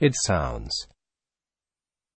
It sounds